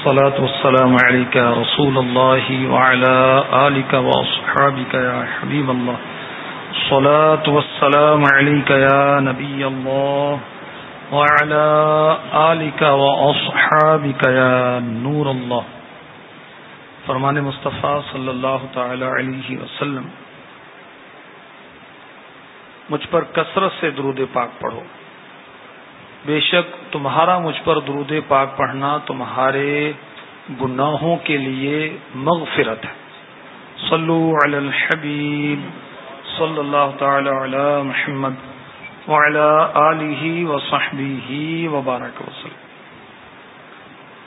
الصلاة والسلام عليك يا رسول الله وعلى آلك وأصحابك يا حبيب الله. الصلاة والسلام عليك يا نبي الله وعلى آلك وأصحابك يا نور الله. فرمان مصطفیٰ صلی اللہ تعالی علیہ وسلم، مجھ پر کثرت سے درود پاک پڑھو۔ بے شک تمہارا مجھ پر درود پاک پڑھنا تمہارے گناہوں کے لیے مغفرت ہے۔ صلو علی الحبیب صلی اللہ تعالی علی محمد وعلی آلہ وصحبہ وبارک وسلم۔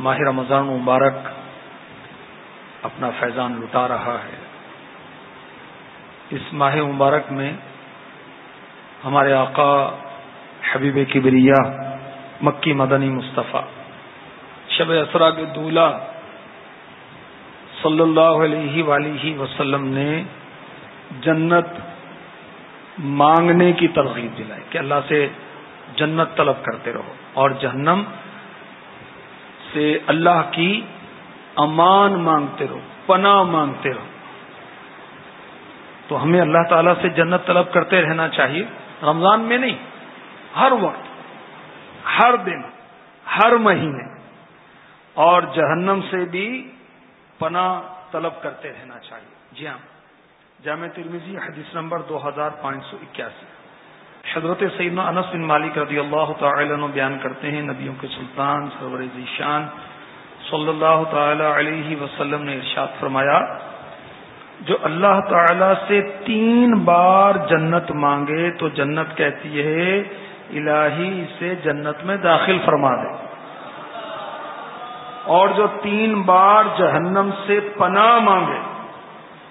ماہ رمضان مبارک۔ اپنا فیضان لٹا رہا ہے۔ اس ماہ مبارک میں ہمارے آقا حبیب کبریا، مکی مدنی مصطفیٰ، شب اسرا کے دولہ صلی اللہ علیہ ولیہ وسلم نے جنت مانگنے کی ترغیب دلائی کہ اللہ سے جنت طلب کرتے رہو اور جہنم سے اللہ کی امان مانگتے رہو، پناہ مانگتے رہو۔ تو ہمیں اللہ تعالی سے جنت طلب کرتے رہنا چاہیے۔ رمضان میں نہیں، ہر وقت، ہر دن، ہر مہینے۔ اور جہنم سے بھی پناہ طلب کرتے رہنا چاہیے۔ جی ہاں جامع ترمیزی حدیث نمبر دو ہزار پانچ سو اکیاسی۔ حضرت سیدنا انس بن مالک رضی اللہ تعالی عنہ بیان کرتے ہیں، نبیوں کے سلطان، سرور ذیشان صلی اللہ تعالی علیہ وسلم نے ارشاد فرمایا، جو اللہ تعالی سے تین بار جنت مانگے تو جنت کہتی ہے، الہی اسے جنت میں داخل فرما دے۔ اور جو تین بار جہنم سے پناہ مانگے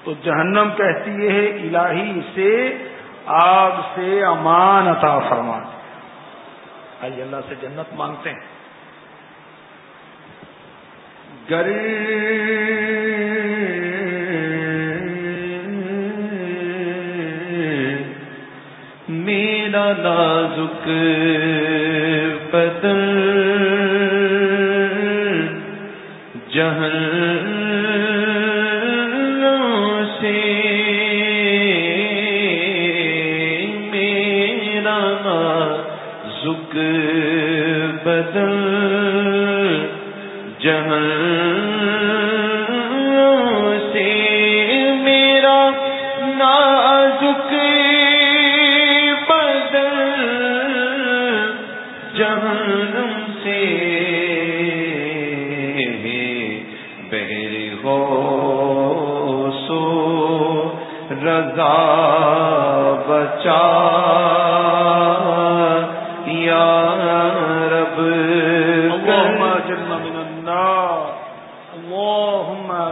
تو جہنم کہتی ہے، الہی اسے آگ سے امان عطا فرما دے۔ آئیے اللہ سے جنت مانگتے ہیں۔ گر میرا نازک بدل جہن سے میرا نازک بدل سے میرا نازک بدل جہنم سے بہر ہو سو رضا بچا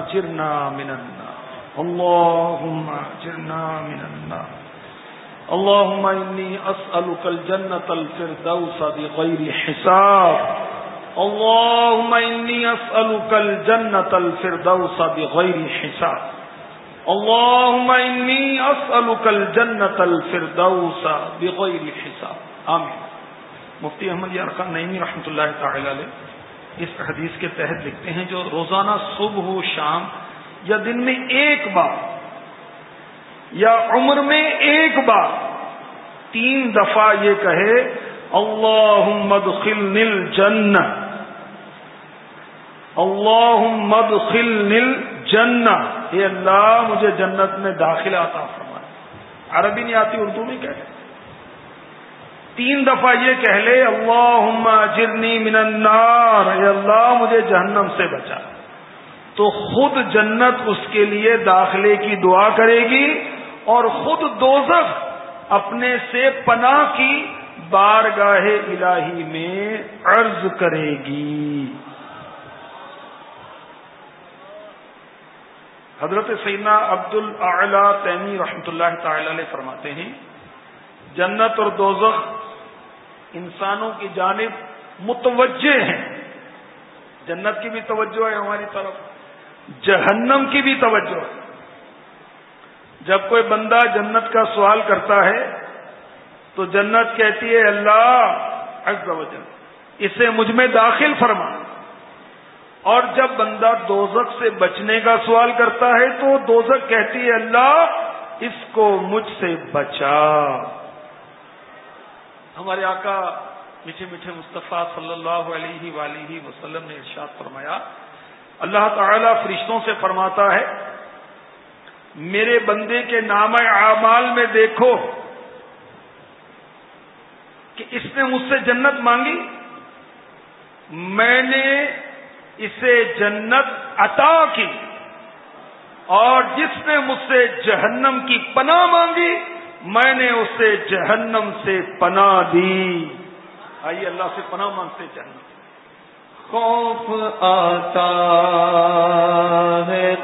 اجرنا من النار. اللهم اجرنا من النار. اللهم اني اسالك الجنه الفردوس بغير حساب. اللهم اني اسالك الجنه الفردوس بغير حساب. اللهم اني اسالك الجنه الفردوس بغير حساب. امين مفتی احمد یارخان نعیمی رحمۃ اللہ تعالی علیہ. اس حدیث کے تحت لکھتے ہیں جو روزانہ صبح ہو شام یا دن میں ایک بار یا عمر میں ایک بار تین دفعہ یہ کہے اللہ مدخل نل جن اللہ مدخل نل جن یہ اللہ، مجھے جنت میں داخل آتا فرمائے۔ عربی نہیں آتی، اردو میں کہے تین دفعہ یہ کہہ لے اللہ جرنی من النار. اے اللہ، مجھے جہنم سے بچا۔ تو خود جنت اس کے لیے داخلے کی دعا کرے گی اور خود دوزخ اپنے سے پناہ کی بارگاہ الہی میں عرض کرے گی۔ حضرت سیدنا عبد العلا تیمی رحمۃ اللہ تعالی علیہ فرماتے ہیں، جنت اور دوزخ انسانوں کی جانب متوجہ ہیں۔ جنت کی بھی توجہ ہے ہماری طرف، جہنم کی بھی توجہ۔ ہے جب کوئی بندہ جنت کا سوال کرتا ہے، تو جنت کہتی ہے، اللہ عز و جل، اسے مجھ میں داخل فرما۔ اور جب بندہ دوزک سے بچنے کا سوال کرتا ہے، تو دوزک کہتی ہے، اللہ اس کو مجھ سے بچا۔ ہمارے آقا میٹھے میٹھے مصطفیٰ صلی اللہ علیہ ولیہ وسلم نے ارشاد فرمایا، اللہ تعالی فرشتوں سے فرماتا ہے، میرے بندے کے نام اعمال میں دیکھو کہ اس نے مجھ سے جنت مانگی، میں نے اسے جنت عطا کی اور جس نے مجھ سے جہنم کی پناہ مانگی میں نے اسے جہنم سے پناہ دی۔ آئیے اللہ سے پناہ مانگتے جہنم خوف آتا ہے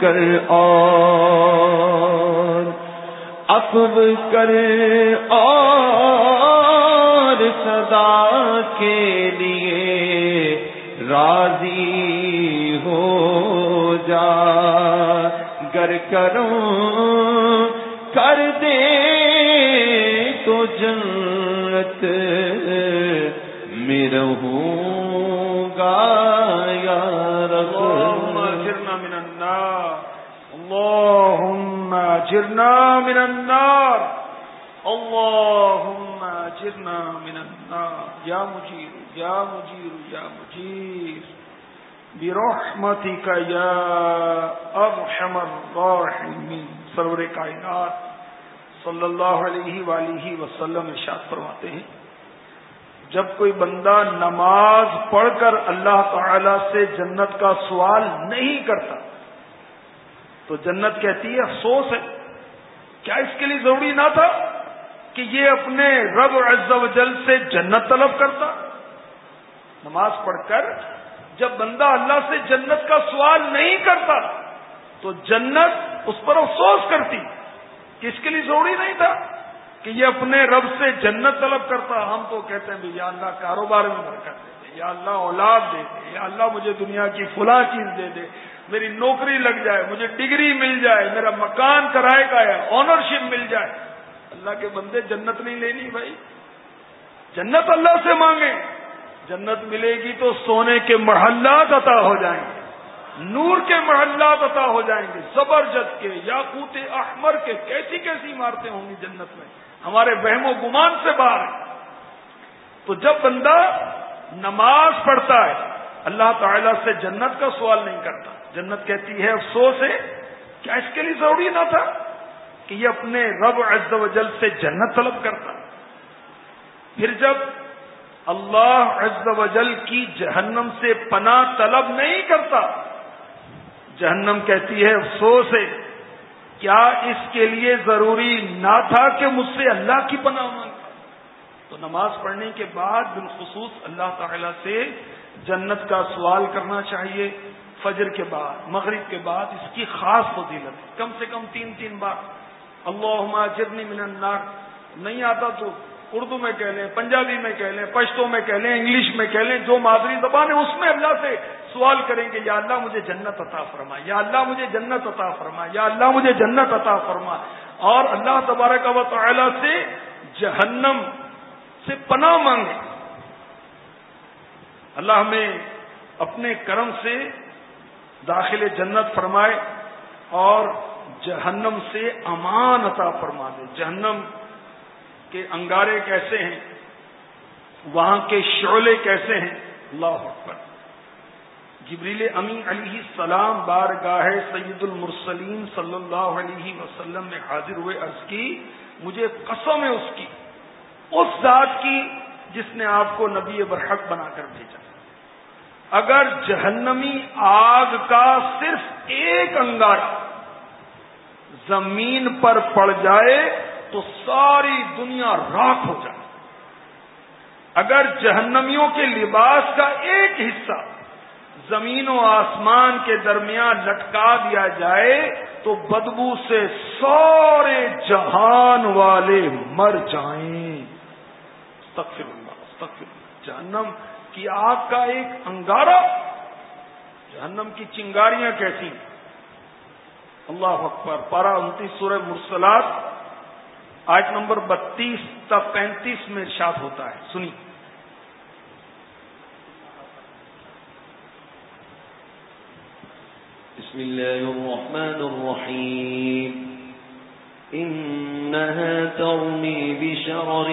کر اور افب کر اور صدا کے لیے راضی ہو جا۔ گر کروں، کر دے تو جنت میں رہوں۔ اجرنا من النار. اللهم اجرنا من النار. یا مجیر یا مجیر یا مجیر برحمتك یا ارحم الراحمین سرور کائنات صلی اللہ علیہ وآلہ وسلم ارشاد فرماتے ہیں، جب کوئی بندہ نماز پڑھ کر اللہ تعالی سے جنت کا سوال نہیں کرتا تو جنت کہتی ہے، افسوس ہے۔ کیا اس کے لیے ضروری نہ تھا کہ یہ اپنے رب عز و جل سے جنت طلب کرتا؟ نماز پڑھ کر جب بندہ اللہ سے جنت کا سوال نہیں کرتا، تو جنت اس پر افسوس کرتی۔ کہ اس کے لیے ضروری نہیں تھا کہ یہ اپنے رب سے جنت طلب کرتا۔ ہم تو کہتے ہیں یا اللہ کاروبار میں برکت دے دے یا اللہ اولاد دے دے، یا اللہ مجھے دنیا کی فلاں چیز دے دے۔ میری نوکری لگ جائے، مجھے ڈگری مل جائے، میرا مکان کرائے کا ہے آنرشپ مل جائے۔ اللہ کے بندے جنت نہیں لینی بھائی۔ جنت اللہ سے مانگے۔ جنت ملے گی تو سونے کے محلات عطا ہو جائیں گے، نور کے محلات عطا ہو جائیں گے۔ زبرجست کے، یاقوت احمر کے، کیسی کیسی عمارتیں ہوں گی جنت میں؟ ہمارے وہم و گمان سے باہر تو جب بندہ نماز پڑھتا ہے، اللہ تعالی سے جنت کا سوال نہیں کرتا۔ جنت کہتی ہے، افسوس ہے۔ کیا اس کے لیے ضروری نہ تھا کہ یہ اپنے رب عز و جل سے جنت طلب کرتا؟ پھر جب اللہ عز و جل کی جہنم سے پناہ طلب نہیں کرتا، جہنم کہتی ہے، افسوس ہے۔ کیا اس کے لیے ضروری نہ تھا کہ مجھ سے اللہ کی پناہ مانگتا تو نماز پڑھنے کے بعد بالخصوص اللہ تعالی سے جنت کا سوال کرنا چاہیے، فجر کے بعد، مغرب کے بعد اس کی خاص فضیلت ہے۔ کم سے کم تین تین بار۔ اللہ جرنی من النار۔ نہیں آتا تو اردو میں کہہ لیں، پنجابی میں کہہ لیں پشتوں میں کہہ لیں، انگلش میں کہہ لیں، جو مادری زبان ہے اس میں اللہ سے سوال کریں گے، یا اللہ مجھے جنت عطا فرما، یا اللہ مجھے جنت عطا فرما، یا اللہ مجھے جنت عطا فرما۔ اور اللہ تبارک و تعالی سے جہنم سے پناہ مانگے۔ اللہ ہمیں اپنے کرم سے داخل جنت فرمائے اور جہنم سے امان عطا فرما دے۔ جہنم کے انگارے کیسے ہیں؟ وہاں کے شعلے کیسے ہیں؟ اللہ اکبر۔ جبریل امین علیہ السلام بار گاہ سید المرسلین صلی اللہ علیہ وسلم میں حاضر ہوئے، عرض کی، مجھے قسم ہے اس کی۔ اس ذات کی جس نے آپ کو نبی برحق بنا کر بھیجا۔ اگر جہنمی آگ کا صرف ایک انگارا زمین پر پڑ جائے تو ساری دنیا راک ہو جائے۔ اگر جہنمیوں کے لباس کا ایک حصہ زمین و آسمان کے درمیان لٹکا دیا جائے تو بدبو سے سارے جہان والے مر جائیں۔ تقفر اللہ تقفر جہنم کی آگ کا ایک انگارہ، جہنم کی چنگاریاں کیسی؟ اللہ اکبر۔ پارا انتیس سورہ مرسلات آج نمبر بتیس تک پینتیس میں ارشاد ہوتا ہے۔ سنی۔ بسم الله الرحمن الرحيم إنها ترمي بشرر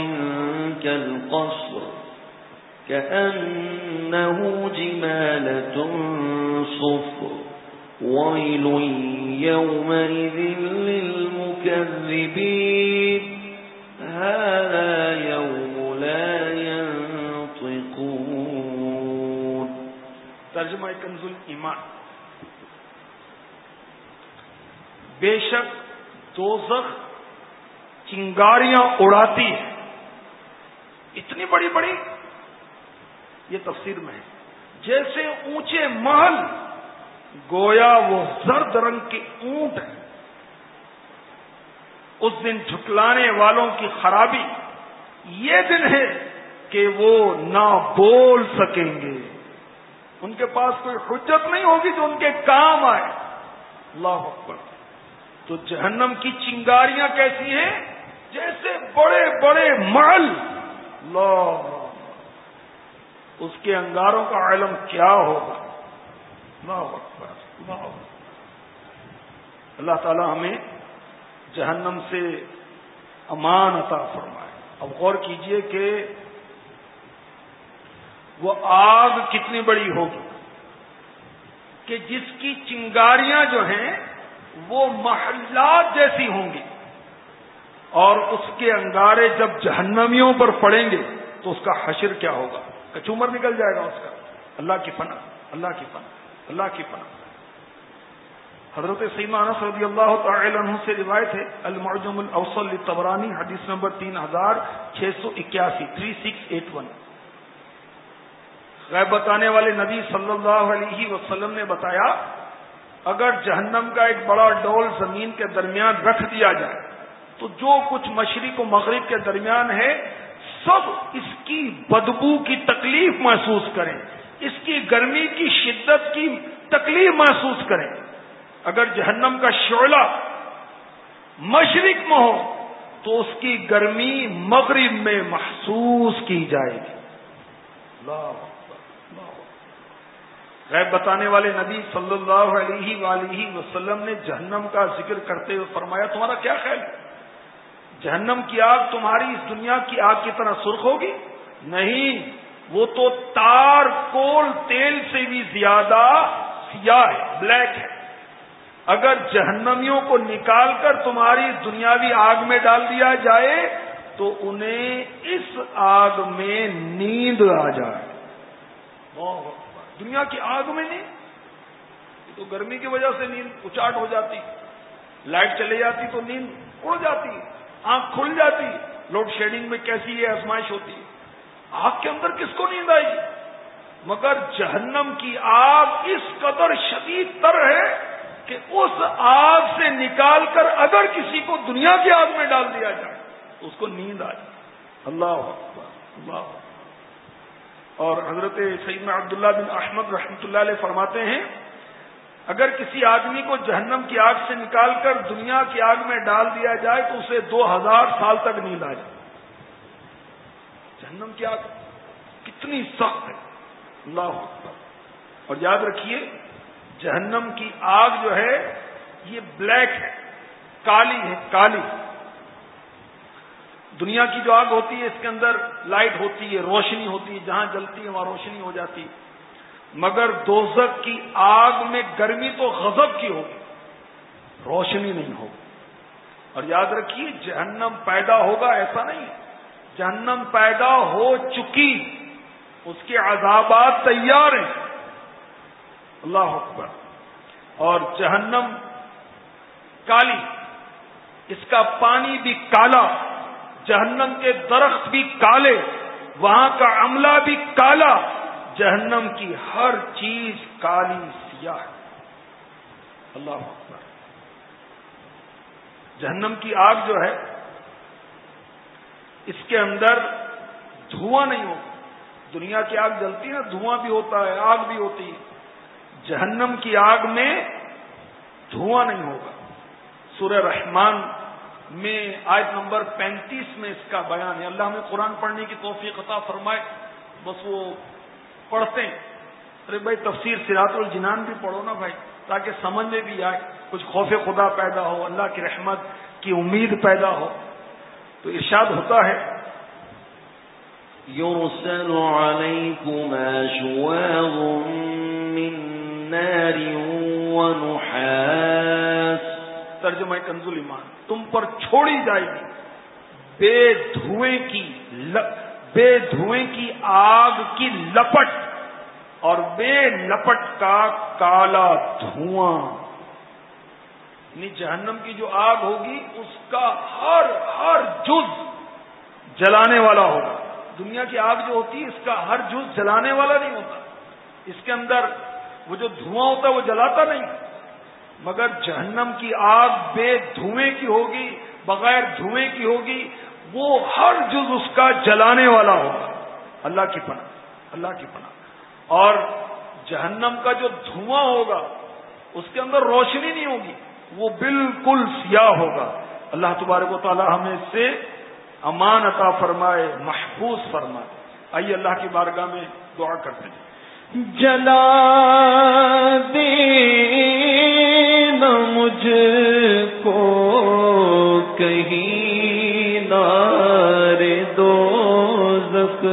كالقصر كأنه جمالة صفر ويل يومئذ للمكذبين هذا يوم لا ينطقون ترجمة كنز الإيمان بے شک دوزخ چنگاریاں اڑاتی ہے اتنی بڑی بڑی یہ تفسیر میں ہے۔ جیسے اونچے محل، گویا وہ زرد رنگ کے اونٹ ہیں۔ اس دن جھٹلانے والوں کی خرابی یہ دن ہے کہ وہ نہ بول سکیں گے۔ ان کے پاس کوئی حجت نہیں ہوگی جو ان کے کام آئے۔ اللہ اکبر۔ تو جہنم کی چنگاریاں کیسی ہیں؟ جیسے بڑے بڑے محل۔ لا اس کے انگاروں کا علم کیا ہوگا؟ اکبر اللہ تعالی ہمیں جہنم سے امان عطا فرمائے۔ اب غور کیجیے کہ وہ آگ کتنی بڑی ہوگی کہ جس کی چنگاریاں جو ہیں وہ محلات جیسی ہوں گی۔ اور اس کے انگارے جب جہنمیوں پر پڑیں گے تو اس کا حشر کیا ہوگا؟ کچومر نکل جائے گا اس کا۔ اللہ کی پناہ، اللہ کی پناہ، اللہ کی پناہ۔ حضرت سیما انس رضی اللہ تعالی عنہ سے روایت ہے، المعجم الاوسل تبرانی حدیث نمبر تین ہزار چھ سو اکیاسی، تھری سکس ایٹ ون۔ غیب بتانے والے نبی صلی اللہ علیہ وسلم نے بتایا، اگر جہنم کا ایک بڑا ڈول زمین کے درمیان رکھ دیا جائے تو جو کچھ مشرق و مغرب کے درمیان ہے، سب اس کی بدبو کی تکلیف محسوس کریں۔ اس کی گرمی کی شدت کی تکلیف محسوس کریں۔ اگر جہنم کا شعلہ مشرق میں ہو، تو اس کی گرمی مغرب میں محسوس کی جائے گی۔ غیب بتانے والے نبی صلی اللہ علیہ وآلہ وسلم نے جہنم کا ذکر کرتے ہوئے فرمایا، تمہارا کیا خیال ہے؟ جہنم کی آگ تمہاری اس دنیا کی آگ کی طرح سرخ ہوگی؟ نہیں، وہ تو تار کول تیل سے بھی زیادہ سیاہ ہے، بلیک ہے۔ اگر جہنمیوں کو نکال کر تمہاری دنیاوی آگ میں ڈال دیا جائے، تو انہیں اس آگ میں نیند آ جائے۔ دنیا کی آگ میں نہیں تو گرمی کی وجہ سے نیند اچاٹ ہو جاتی۔ لائٹ چلے جاتی تو نیند اڑ جاتی۔ آنکھ کھل جاتی، لوڈ شیڈنگ میں کیسی یہ آزمائش ہوتی؟ آگ کے اندر کس کو نیند آئی؟ مگر جہنم کی آگ اس قدر شدید تر ہے کہ اس آگ سے نکال کر اگر کسی کو دنیا کی آگ میں ڈال دیا جائے تو اس کو نیند آ جائے اللہ اللہ اور حضرت سیدنا عبداللہ بن احمد رحمۃ اللہ علیہ فرماتے ہیں اگر کسی آدمی کو جہنم کی آگ سے نکال کر دنیا کی آگ میں ڈال دیا جائے تو اسے دو ہزار سال تک نیند آ جائے۔ جہنم کی آگ کتنی سخت ہے۔ اللہ اکبر۔ اور یاد رکھیے، جہنم کی آگ جو ہے، یہ بلیک ہے، کالی ہے، کالی۔ دنیا کی جو آگ ہوتی ہے، اس کے اندر لائٹ ہوتی ہے، روشنی ہوتی ہے، جہاں جلتی ہے، وہاں روشنی ہو جاتی مگر دوزک کی آگ میں گرمی تو غضب کی ہوگی، روشنی نہیں ہوگی۔ اور یاد رکھیے، جہنم پیدا ہوگا ایسا نہیں۔ جہنم پیدا ہو چکی، اس کے عذابات تیار ہیں۔ اللہ اکبر۔ اور جہنم کالی، اس کا پانی بھی کالا، جہنم کے درخت بھی کالے، وہاں کا عملہ بھی کالا۔ جہنم کی ہر چیز کالی سیاہ اللہ اکبر۔ جہنم کی آگ جو ہے، اس کے اندر دھواں نہیں ہوتا۔ دنیا کی آگ جلتی ہے نا، دھواں بھی ہوتا ہے، آگ بھی ہوتی ہے۔ جہنم کی آگ میں دھواں نہیں ہوگا۔ سورہ رحمان میں آیت نمبر پینتیس میں اس کا بیان ہے۔ اللہ ہمیں قرآن پڑھنے کی توفیق عطا فرمائے۔ بس وہ پڑھتے ہیں۔ ارے بھائی تفسیر سراط الجنان بھی پڑھو نا بھائی تاکہ سمجھ میں بھی آئے۔ کچھ خوف خدا پیدا ہو اللہ کی رحمت کی امید پیدا ہو۔ تو ارشاد ہوتا ہے يرسل عليكما شواظ من نار ونحاس ترجمہ کنزول ایمان تم پر چھوڑی جائے گی بے دھوئیں کی بے دھوئیں کی آگ کی لپٹ اور بے لپٹ کا کالا دھواں۔ یعنی جہنم کی جو آگ ہوگی، اس کا ہر ہر جز جلانے والا ہوگا۔ دنیا کی آگ جو ہوتی ہے، اس کا ہر جز جلانے والا نہیں ہوتا۔ اس کے اندر وہ جو دھواں ہوتا ہے، وہ جلاتا نہیں۔ مگر جہنم کی آگ بے دھوئیں کی ہوگی، بغیر دھوئیں کی ہوگی وہ ہر جز اس کا جلانے والا ہوگا اللہ کی پناہ، اللہ کی پناہ۔ اور جہنم کا جو دھواں ہوگا، اس کے اندر روشنی نہیں ہوگی، وہ بالکل سیاہ ہوگا۔ اللہ تبارک و تعالی ہمیں اس سے امان عطا فرمائے، محفوظ فرمائے۔ آئیے اللہ کی بارگاہ میں دعا کرتے ہیں۔ جلا دین مجھ کو کہیں۔ نار دو زخ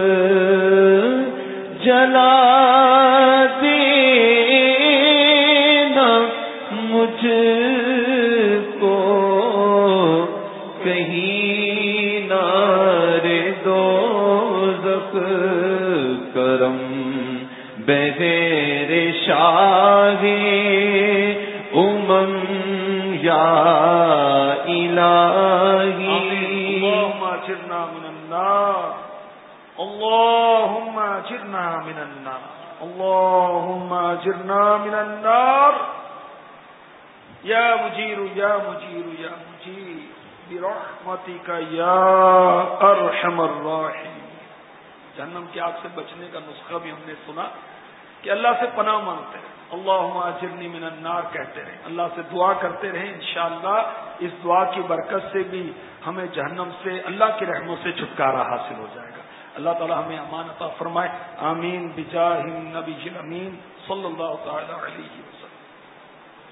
اللهم اجرنا من النار. یا مجیر یا مجیر یا مجیر برحمتك یا ارحم الراحمین جہنم کی آگ سے بچنے کا نسخہ بھی ہم نے سنا کہ اللہ سے پناہ مانگتے رہے اللہ جرنی من النار کہتے رہے اللہ سے دعا کرتے رہے انشاءاللہ. اس دعا کی برکت سے بھی ہمیں جہنم سے اللہ کی رحموں سے چھٹکارا حاصل ہو جائے گا. اللہ تعالی ہمیں امان عطا فرمائے. آمین. بجاہ النبی جی، امین. صلی اللہ تعالی علیہ وسلم.